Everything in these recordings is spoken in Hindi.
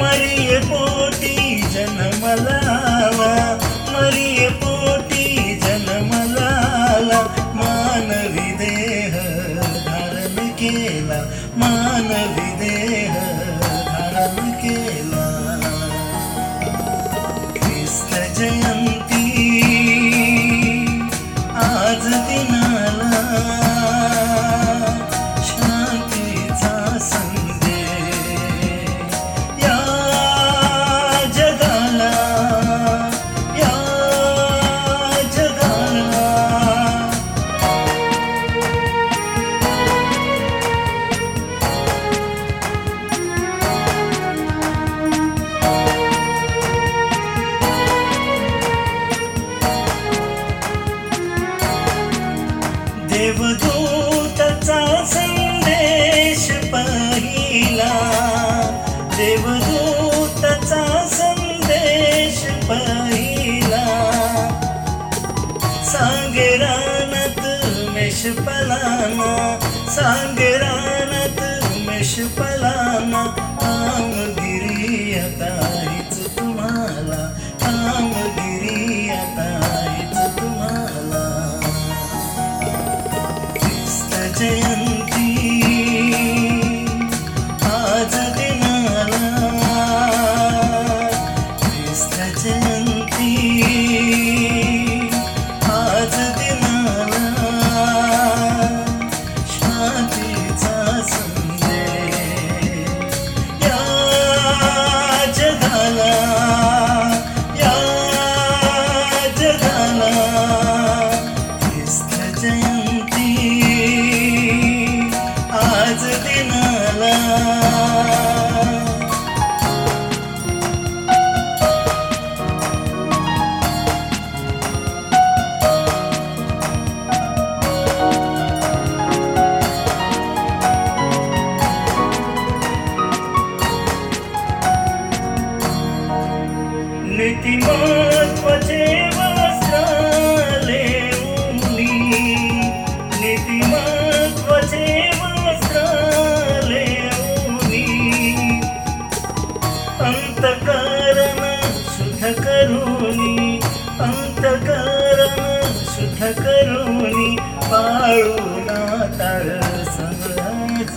मरिय पोटी जन्मलावा मरिए पोटी जन्मलाला, मानवी देह धर्म केला, मानवी देह धर्म केला। कृष्ण जयंती पहिला सांगेरानत मेषपलाना सांगेरानत मेषपलाना कामगिरी आता हीच तुम्हाला कामगिरी आता हीच तुम्हाला ख्रिस्त जयंती आज दिनाला ख्रिस्त जयंती love.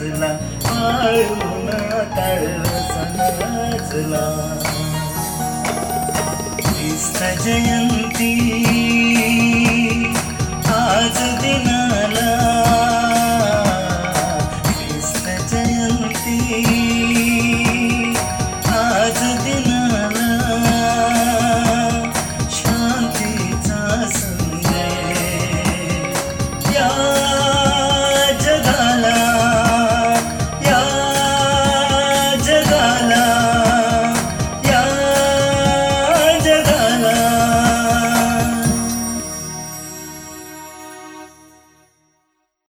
नाचला पाळून तळवसा कृष्ण जयंती आज दिनाला. कृष्ण जयंती